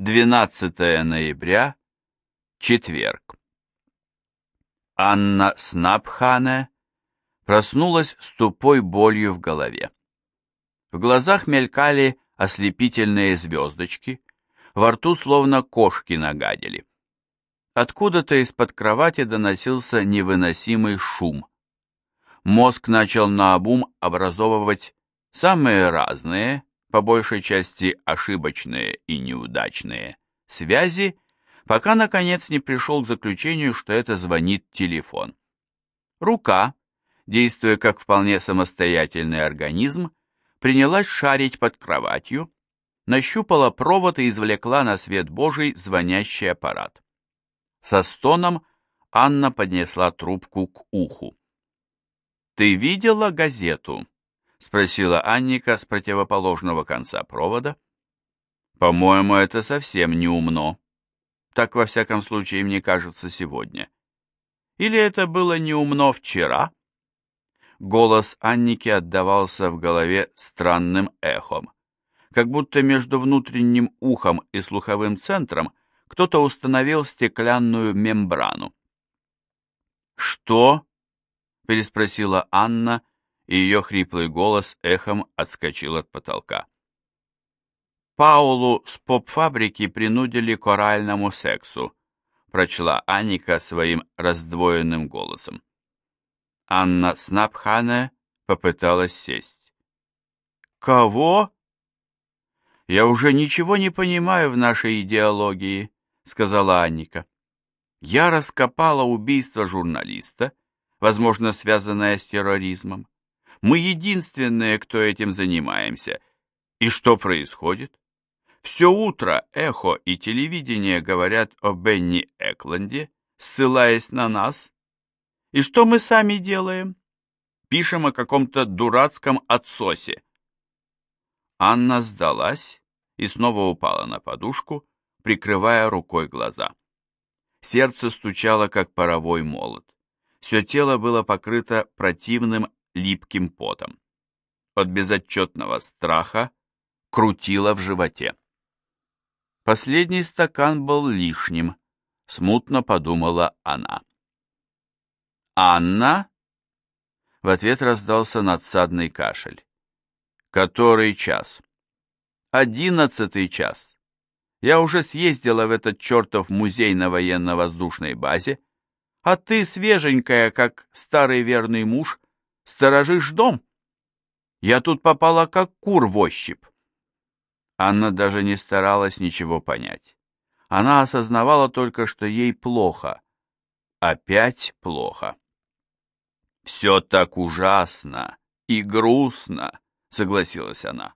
12 ноября, четверг. Анна Снапхане проснулась с тупой болью в голове. В глазах мелькали ослепительные звездочки, во рту словно кошки нагадили. Откуда-то из-под кровати доносился невыносимый шум. Мозг начал наобум образовывать самые разные, по большей части ошибочные и неудачные, связи, пока, наконец, не пришел к заключению, что это звонит телефон. Рука, действуя как вполне самостоятельный организм, принялась шарить под кроватью, нащупала провод и извлекла на свет Божий звонящий аппарат. Со стоном Анна поднесла трубку к уху. «Ты видела газету?» — спросила Анника с противоположного конца провода. «По-моему, это совсем не умно. Так, во всяком случае, мне кажется, сегодня. Или это было неумно вчера?» Голос Анники отдавался в голове странным эхом, как будто между внутренним ухом и слуховым центром кто-то установил стеклянную мембрану. «Что?» — переспросила Анна, и ее хриплый голос эхом отскочил от потолка. «Паулу с поп-фабрики принудили к оральному сексу», — прочла Аника своим раздвоенным голосом. Анна Снапхане попыталась сесть. «Кого?» «Я уже ничего не понимаю в нашей идеологии», — сказала Анника. «Я раскопала убийство журналиста, возможно, связанное с терроризмом. Мы единственные, кто этим занимаемся. И что происходит? Все утро эхо и телевидение говорят о Бенни Экленде, ссылаясь на нас, и что мы сами делаем? Пишем о каком-то дурацком отсосе. Анна сдалась и снова упала на подушку, прикрывая рукой глаза. Сердце стучало, как паровой молот. Все тело было покрыто противным липким потом. От безотчетного страха крутило в животе. Последний стакан был лишним, смутно подумала она. «Анна?» В ответ раздался надсадный кашель. «Который час?» «Одиннадцатый час. Я уже съездила в этот чертов музей на военно-воздушной базе, а ты, свеженькая, как старый верный муж, сторожишь дом. Я тут попала как кур в ощупь». Анна даже не старалась ничего понять. Она осознавала только, что ей плохо. Опять плохо. «Все так ужасно и грустно», — согласилась она.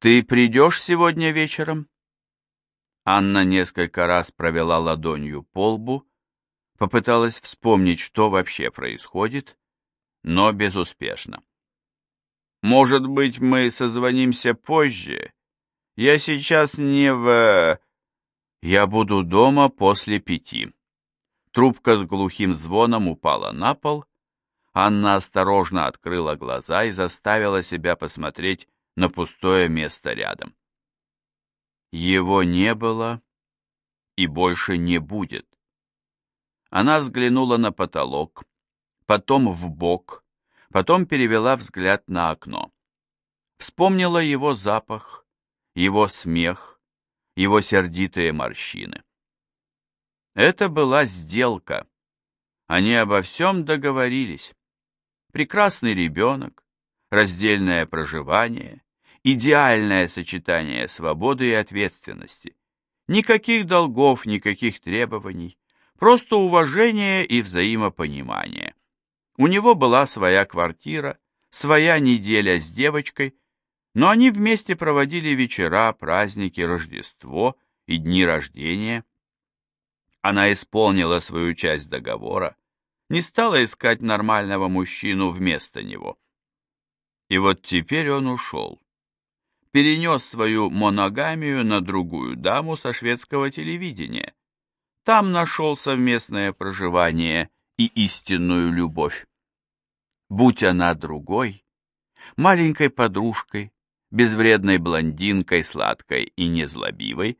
«Ты придешь сегодня вечером?» Анна несколько раз провела ладонью по лбу, попыталась вспомнить, что вообще происходит, но безуспешно. «Может быть, мы созвонимся позже? Я сейчас не в... Я буду дома после пяти». Трубка с глухим звоном упала на пол, Анна осторожно открыла глаза и заставила себя посмотреть на пустое место рядом. Его не было и больше не будет. Она взглянула на потолок, потом в бок, потом перевела взгляд на окно. Вспомнила его запах, его смех, его сердитые морщины. Это была сделка. Они обо всем договорились прекрасный ребенок, раздельное проживание, идеальное сочетание свободы и ответственности. Никаких долгов, никаких требований, просто уважение и взаимопонимание. У него была своя квартира, своя неделя с девочкой, но они вместе проводили вечера, праздники, Рождество и дни рождения. Она исполнила свою часть договора, не стала искать нормального мужчину вместо него. И вот теперь он ушел. Перенес свою моногамию на другую даму со шведского телевидения. Там нашел совместное проживание и истинную любовь. Будь она другой, маленькой подружкой, безвредной блондинкой, сладкой и незлобивой,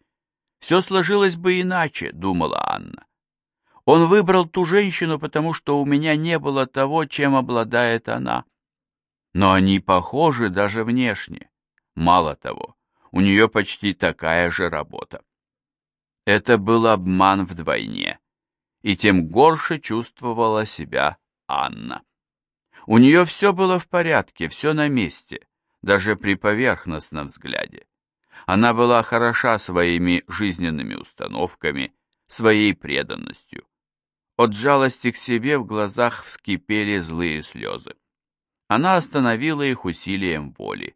все сложилось бы иначе, думала Анна. Он выбрал ту женщину, потому что у меня не было того, чем обладает она. Но они похожи даже внешне. Мало того, у нее почти такая же работа. Это был обман вдвойне, и тем горше чувствовала себя Анна. У нее все было в порядке, все на месте, даже при поверхностном взгляде. Она была хороша своими жизненными установками, своей преданностью. От жалости к себе в глазах вскипели злые слезы. Она остановила их усилием воли.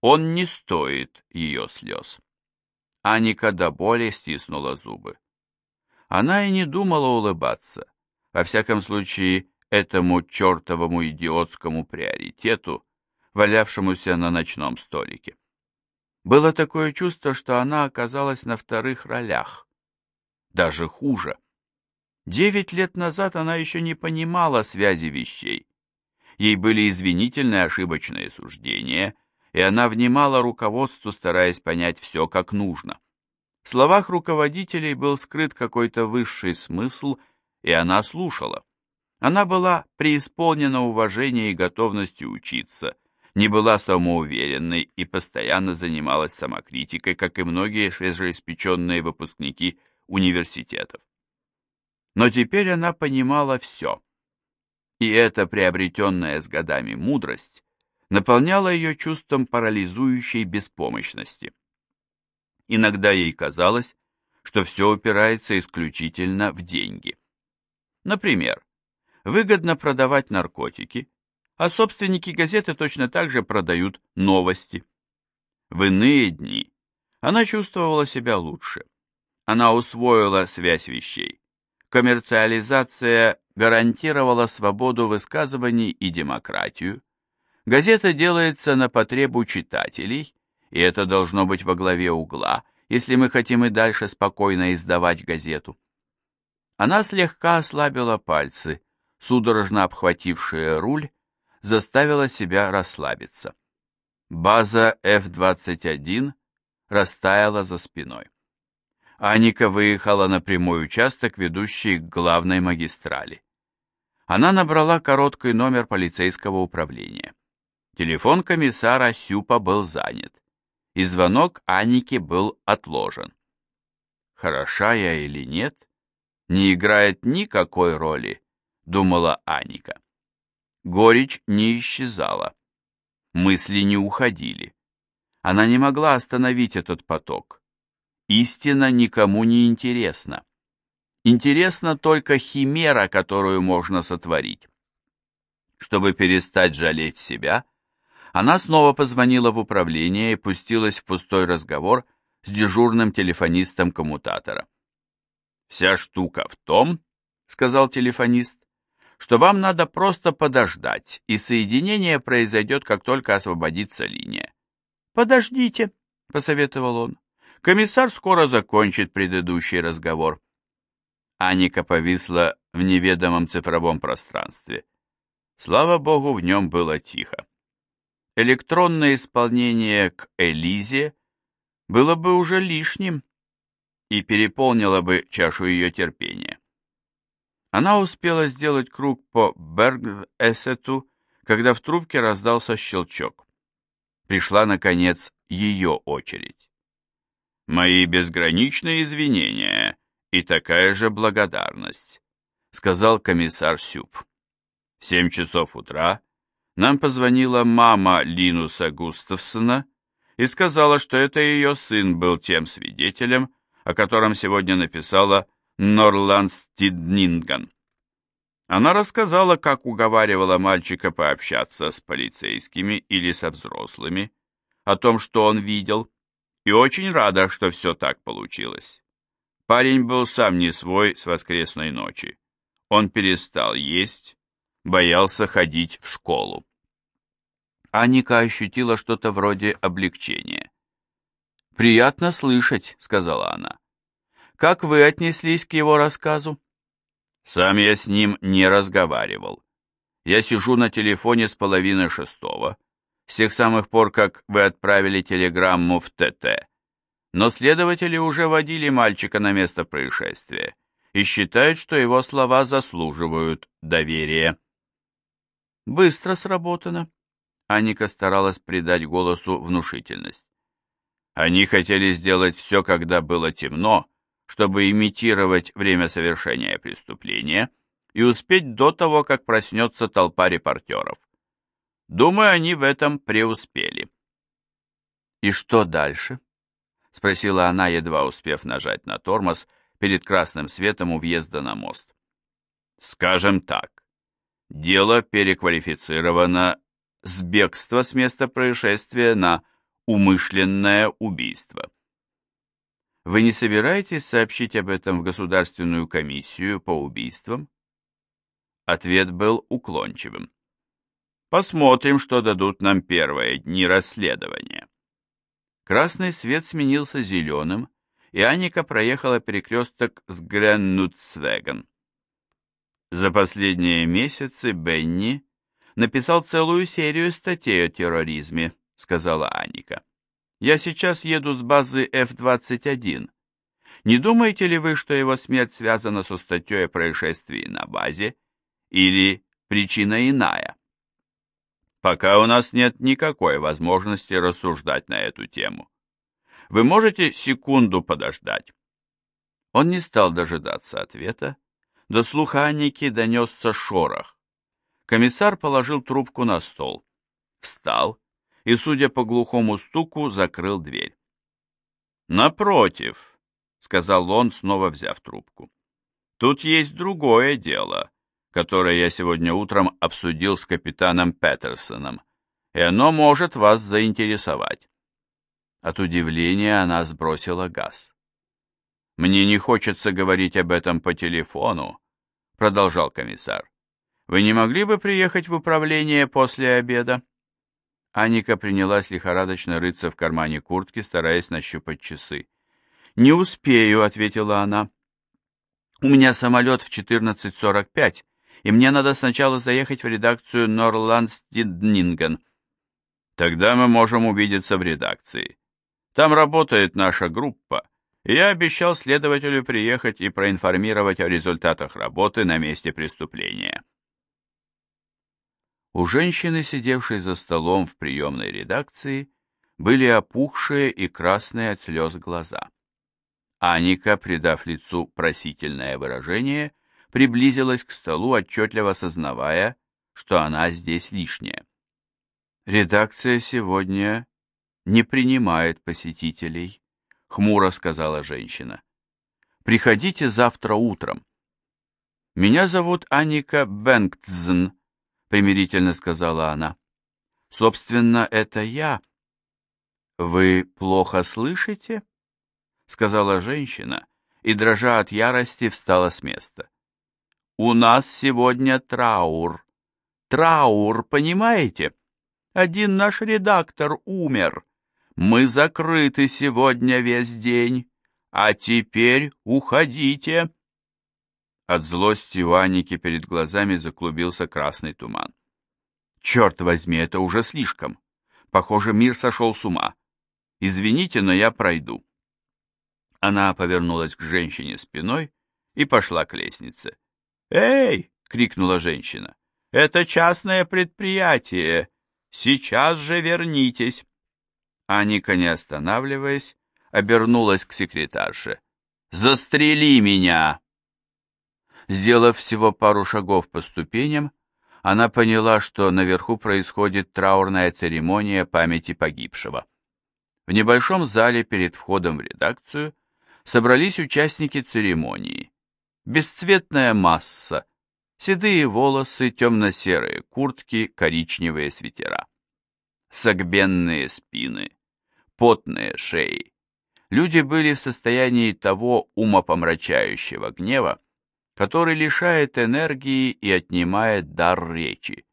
Он не стоит ее слез. Аника до боли стиснула зубы. Она и не думала улыбаться. Во всяком случае, этому чертовому идиотскому приоритету, валявшемуся на ночном столике. Было такое чувство, что она оказалась на вторых ролях. Даже хуже. Девять лет назад она еще не понимала связи вещей. Ей были извинительны ошибочные суждения, и она внимала руководству, стараясь понять все как нужно. В словах руководителей был скрыт какой-то высший смысл, и она слушала. Она была преисполнена уважения и готовности учиться, не была самоуверенной и постоянно занималась самокритикой, как и многие свежеиспеченные выпускники университетов. Но теперь она понимала все. И эта приобретенная с годами мудрость наполняла ее чувством парализующей беспомощности. Иногда ей казалось, что все упирается исключительно в деньги. Например, выгодно продавать наркотики, а собственники газеты точно так же продают новости. В иные дни она чувствовала себя лучше. Она усвоила связь вещей. Коммерциализация гарантировала свободу высказываний и демократию. Газета делается на потребу читателей, и это должно быть во главе угла, если мы хотим и дальше спокойно издавать газету. Она слегка ослабила пальцы, судорожно обхватившая руль, заставила себя расслабиться. База F-21 растаяла за спиной. Аника выехала на прямой участок, ведущий к главной магистрали. Она набрала короткий номер полицейского управления. Телефон комиссара Сюпа был занят, и звонок Анике был отложен. Хороша я или нет, не играет никакой роли, думала Аника. Горечь не исчезала. Мысли не уходили. Она не могла остановить этот поток. Истина никому не интересна. Интересна только химера, которую можно сотворить. Чтобы перестать жалеть себя, она снова позвонила в управление и пустилась в пустой разговор с дежурным телефонистом коммутатора. «Вся штука в том, — сказал телефонист, — что вам надо просто подождать, и соединение произойдет, как только освободится линия. «Подождите», — посоветовал он. Комиссар скоро закончит предыдущий разговор. Аника повисла в неведомом цифровом пространстве. Слава богу, в нем было тихо. Электронное исполнение к Элизе было бы уже лишним и переполнило бы чашу ее терпения. Она успела сделать круг по Берг-Эссету, когда в трубке раздался щелчок. Пришла, наконец, ее очередь. Мои безграничные извинения и такая же благодарность, сказал комиссар Сюб. Семь часов утра нам позвонила мама Линуса Густавсона и сказала, что это ее сын был тем свидетелем, о котором сегодня написала Норланд Стиднинган. Она рассказала, как уговаривала мальчика пообщаться с полицейскими или со взрослыми, о том, что он видел, и очень рада, что все так получилось. Парень был сам не свой с воскресной ночи. Он перестал есть, боялся ходить в школу. Аника ощутила что-то вроде облегчения. «Приятно слышать», — сказала она. «Как вы отнеслись к его рассказу?» «Сам я с ним не разговаривал. Я сижу на телефоне с половины шестого, с тех самых пор, как вы отправили телеграмму в ТТ. Но следователи уже водили мальчика на место происшествия и считают, что его слова заслуживают доверия. Быстро сработано. Аника старалась придать голосу внушительность. Они хотели сделать все, когда было темно, чтобы имитировать время совершения преступления и успеть до того, как проснется толпа репортеров. Думаю, они в этом преуспели. «И что дальше?» — спросила она, едва успев нажать на тормоз перед красным светом у въезда на мост. «Скажем так, дело переквалифицировано с бегства с места происшествия на умышленное убийство. Вы не собираетесь сообщить об этом в Государственную комиссию по убийствам? Ответ был уклончивым. Посмотрим, что дадут нам первые дни расследования. Красный свет сменился зеленым, и Аника проехала перекресток с Греннутсвеген. За последние месяцы Бенни написал целую серию статей о терроризме, сказала Аника. Я сейчас еду с базы F-21. Не думаете ли вы, что его смерть связана со статьей о происшествии на базе? Или причина иная? Пока у нас нет никакой возможности рассуждать на эту тему. Вы можете секунду подождать?» Он не стал дожидаться ответа. До слуха Аники донесся шорох. Комиссар положил трубку на стол, встал и, судя по глухому стуку, закрыл дверь. «Напротив», — сказал он, снова взяв трубку, — «тут есть другое дело, которое я сегодня утром обсудил с капитаном Петерсоном, и оно может вас заинтересовать». От удивления она сбросила газ. «Мне не хочется говорить об этом по телефону», — продолжал комиссар. «Вы не могли бы приехать в управление после обеда?» Аника принялась лихорадочно рыться в кармане куртки, стараясь нащупать часы. «Не успею», — ответила она. «У меня самолет в 14.45, и мне надо сначала заехать в редакцию Норландстиднинген. Тогда мы можем увидеться в редакции. Там работает наша группа, я обещал следователю приехать и проинформировать о результатах работы на месте преступления». У женщины, сидевшей за столом в приемной редакции, были опухшие и красные от слез глаза. Аника, придав лицу просительное выражение, приблизилась к столу, отчетливо сознавая, что она здесь лишняя. «Редакция сегодня не принимает посетителей», — хмуро сказала женщина. «Приходите завтра утром». «Меня зовут Аника Бенгтзн», примирительно сказала она. Собственно, это я. Вы плохо слышите? сказала женщина и, дрожа от ярости, встала с места. У нас сегодня траур. Траур, понимаете? Один наш редактор умер. Мы закрыты сегодня весь день. А теперь уходите. От злости у Аники перед глазами заклубился красный туман. «Черт возьми, это уже слишком! Похоже, мир сошел с ума. Извините, но я пройду». Она повернулась к женщине спиной и пошла к лестнице. «Эй!» — крикнула женщина. «Это частное предприятие! Сейчас же вернитесь!» Аника, не останавливаясь, обернулась к секретарше. «Застрели меня!» Сделав всего пару шагов по ступеням, она поняла, что наверху происходит траурная церемония памяти погибшего. В небольшом зале перед входом в редакцию собрались участники церемонии. Бесцветная масса, седые волосы, темно-серые куртки, коричневые свитера. Согбенные спины, потные шеи. Люди были в состоянии того умопомрачающего гнева, который лишает энергии и отнимает дар речи.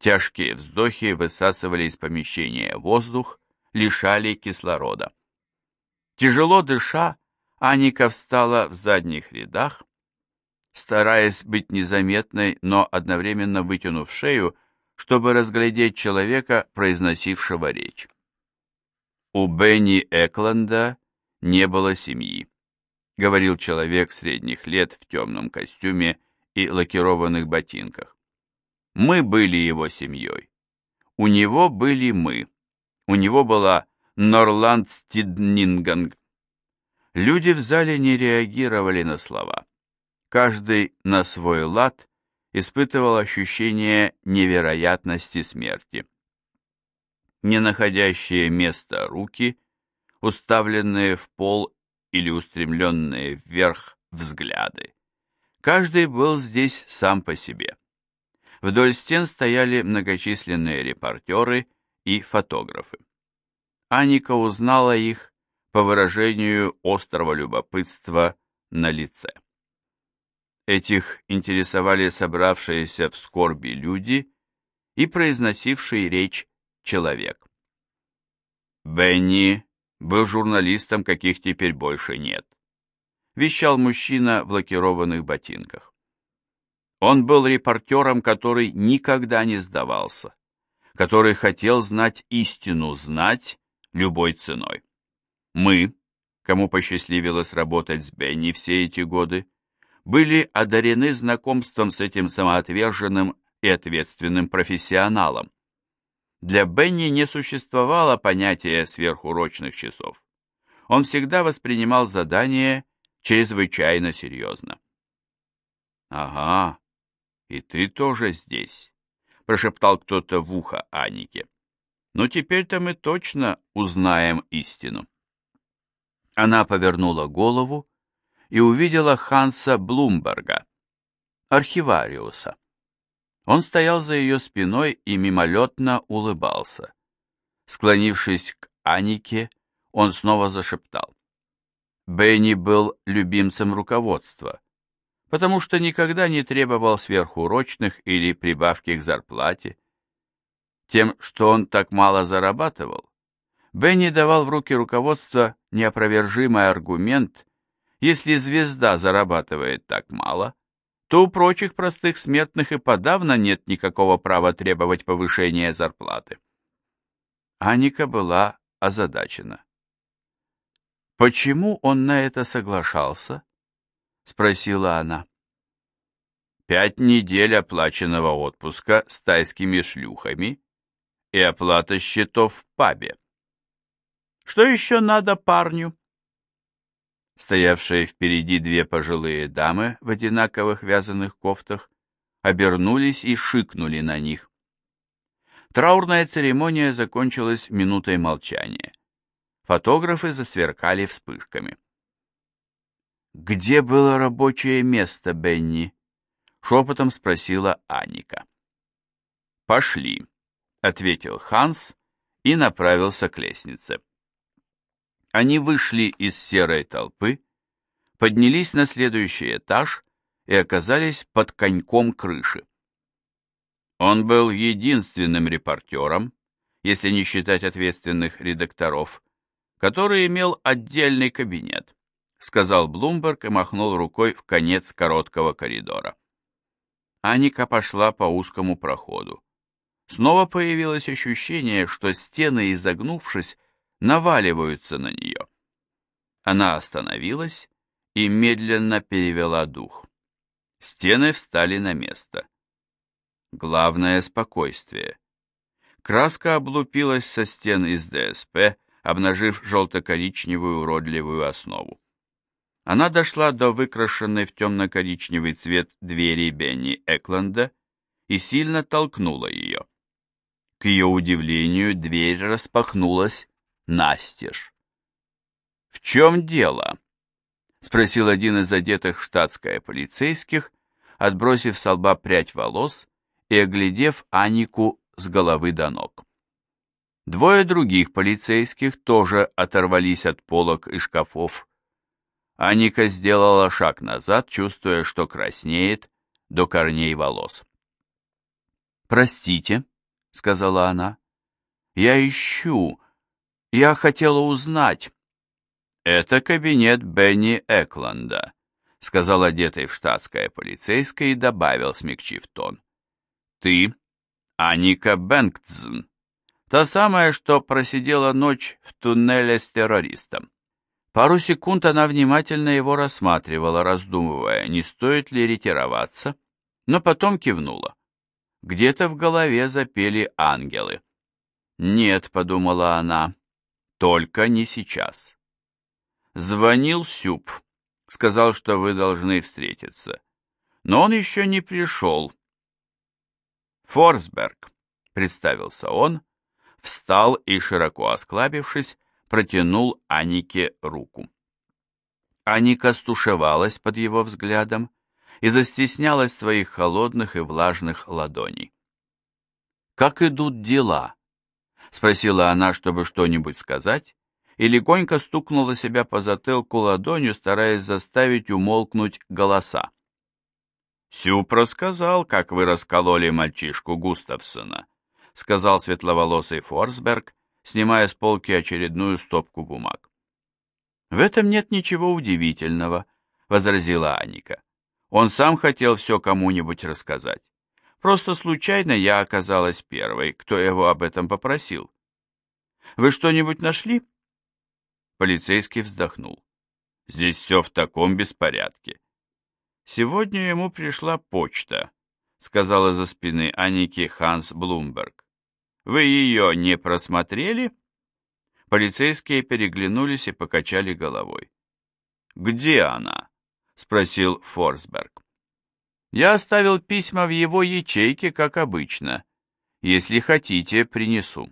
Тяжкие вздохи высасывали из помещения воздух, лишали кислорода. Тяжело дыша, Аника встала в задних рядах, стараясь быть незаметной, но одновременно вытянув шею, чтобы разглядеть человека, произносившего речь. У Бенни Экленда не было семьи, говорил человек средних лет в темном костюме и лакированных ботинках. Мы были его семьей. У него были мы. У него была Норланд Стиднинганг. Люди в зале не реагировали на слова. Каждый на свой лад испытывал ощущение невероятности смерти. Не находящие места руки, уставленные в пол или устремленные вверх взгляды. Каждый был здесь сам по себе. Вдоль стен стояли многочисленные репортеры и фотографы. Аника узнала их по выражению острого любопытства на лице. Этих интересовали собравшиеся в скорби люди и произносивший речь человек. Бенни был журналистом, каких теперь больше нет. Вещал мужчина в лакированных ботинках. Он был репортером, который никогда не сдавался, который хотел знать истину, знать любой ценой. Мы, кому посчастливилось работать с Бенни все эти годы, были одарены знакомством с этим самоотверженным и ответственным профессионалом. Для Бенни не существовало понятия сверхурочных часов. Он всегда воспринимал задание чрезвычайно серьезно. «Ага, и ты тоже здесь», — прошептал кто-то в ухо Анике. «Ну, теперь-то мы точно узнаем истину». Она повернула голову и увидела Ханса Блумберга, архивариуса. Он стоял за ее спиной и мимолетно улыбался. Склонившись к Анике, он снова зашептал. Бенни был любимцем руководства, потому что никогда не требовал сверхурочных или прибавки к зарплате. Тем, что он так мало зарабатывал, Бенни давал в руки руководства неопровержимый аргумент если звезда зарабатывает так мало, то у прочих простых смертных и подавно нет никакого права требовать повышения зарплаты. Аника была озадачена. «Почему он на это соглашался?» — спросила она. «Пять недель оплаченного отпуска с тайскими шлюхами и оплата счетов в пабе. Что еще надо парню?» Стоявшие впереди две пожилые дамы в одинаковых вязаных кофтах обернулись и шикнули на них. Траурная церемония закончилась минутой молчания. Фотографы засверкали вспышками. «Где было рабочее место, Бенни?» — шепотом спросила Аника. «Пошли», — ответил Ханс и направился к лестнице. Они вышли из серой толпы, поднялись на следующий этаж и оказались под коньком крыши. Он был единственным репортером, если не считать ответственных редакторов, который имел отдельный кабинет, сказал Блумберг и махнул рукой в конец короткого коридора. Аника пошла по узкому проходу. Снова появилось ощущение, что стены, изогнувшись, наваливаются на нее. Она остановилась и медленно перевела дух. Стены встали на место. Главное — спокойствие. Краска облупилась со стен из ДСП, обнажив желто-коричневую уродливую основу. Она дошла до выкрашенной в темно-коричневый цвет двери Бенни Экленда и сильно толкнула ее. К ее удивлению, дверь распахнулась настежь. «В чем дело?» — спросил один из одетых в штатское полицейских, отбросив с лба прядь волос и оглядев Анику с головы до ног. Двое других полицейских тоже оторвались от полок и шкафов. Аника сделала шаг назад, чувствуя, что краснеет до корней волос. «Простите», — сказала она, — «я ищу, я хотела узнать. Это кабинет Бенни Экланда, сказал одетый в штатское полицейское и добавил, смягчив тон. Ты Аника Бэнктзен, та самая, что просидела ночь в туннеле с террористом. Пару секунд она внимательно его рассматривала, раздумывая, не стоит ли ретироваться, но потом кивнула. Где-то в голове запели ангелы. «Нет», — подумала она, — «только не сейчас». Звонил Сюб, сказал, что вы должны встретиться. Но он еще не пришел. «Форсберг», — представился он, встал и, широко осклабившись, протянул Анике руку. Аника стушевалась под его взглядом и застеснялась своих холодных и влажных ладоней. «Как идут дела?» — спросила она, чтобы что-нибудь сказать, и легонько стукнула себя по затылку ладонью, стараясь заставить умолкнуть голоса. «Сюп рассказал, как вы раскололи мальчишку Густавсона», — сказал светловолосый Форсберг, снимая с полки очередную стопку бумаг. «В этом нет ничего удивительного», — возразила Аника. «Он сам хотел все кому-нибудь рассказать. Просто случайно я оказалась первой, кто его об этом попросил. Вы что-нибудь нашли?» Полицейский вздохнул. «Здесь все в таком беспорядке». «Сегодня ему пришла почта», — сказала за спины Аники Ханс Блумберг. Вы ее не просмотрели?» Полицейские переглянулись и покачали головой. «Где она?» — спросил Форсберг. «Я оставил письма в его ячейке, как обычно. Если хотите, принесу».